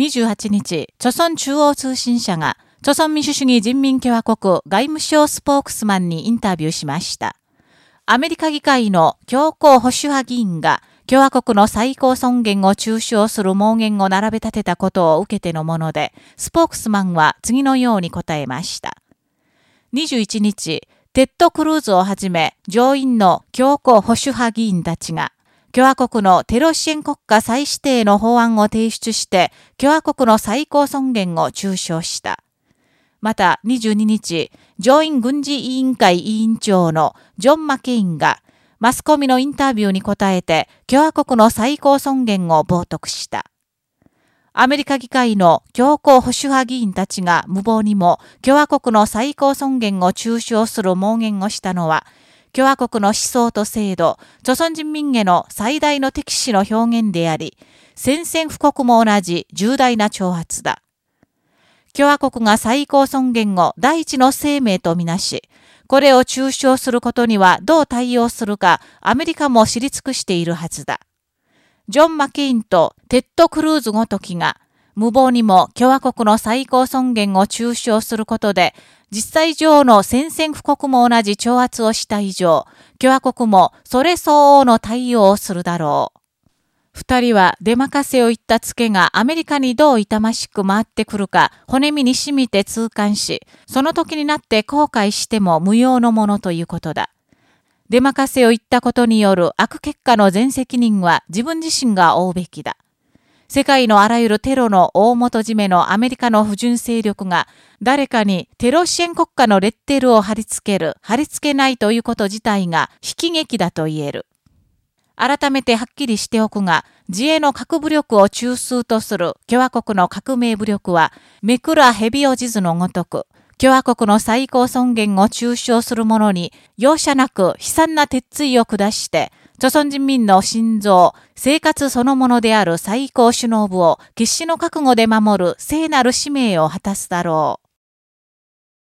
28日、朝鮮中央通信社が、朝鮮民主主義人民共和国外務省スポークスマンにインタビューしました。アメリカ議会の強硬保守派議員が、共和国の最高尊厳を中傷する妄言を並べ立てたことを受けてのもので、スポークスマンは次のように答えました。21日、テッド・クルーズをはじめ、上院の強硬保守派議員たちが、共和国のテロ支援国家再指定の法案を提出して、共和国の最高尊厳を中傷した。また22日、上院軍事委員会委員長のジョン・マケインが、マスコミのインタビューに答えて、共和国の最高尊厳を冒涜した。アメリカ議会の強硬保守派議員たちが無謀にも共和国の最高尊厳を中傷する盲言をしたのは、共和国の思想と制度、朝鮮人民への最大の敵視の表現であり、宣戦布告と同じ重大な挑発だ。共和国が最高尊厳を第一の生命とみなし、これを中傷することにはどう対応するかアメリカも知り尽くしているはずだ。ジョン・マケインとテッド・クルーズごときが、無謀にも共和国の最高尊厳を中傷することで、実際上の宣戦布告も同じ挑発をした以上、共和国もそれ相応の対応をするだろう。二人は出任せを言ったツケがアメリカにどう痛ましく回ってくるか骨身に染みて痛感し、その時になって後悔しても無用のものということだ。出任せを言ったことによる悪結果の全責任は自分自身が負うべきだ。世界のあらゆるテロの大元締めのアメリカの不純勢力が誰かにテロ支援国家のレッテルを貼り付ける、貼り付けないということ自体が悲劇だと言える。改めてはっきりしておくが、自衛の核武力を中枢とする共和国の革命武力は、めくら蛇を地図のごとく、共和国の最高尊厳を中傷する者に容赦なく悲惨な鉄槌を下して、朝鮮人民の心臓、生活そのものである最高首脳部を決死の覚悟で守る聖なる使命を果たすだろう。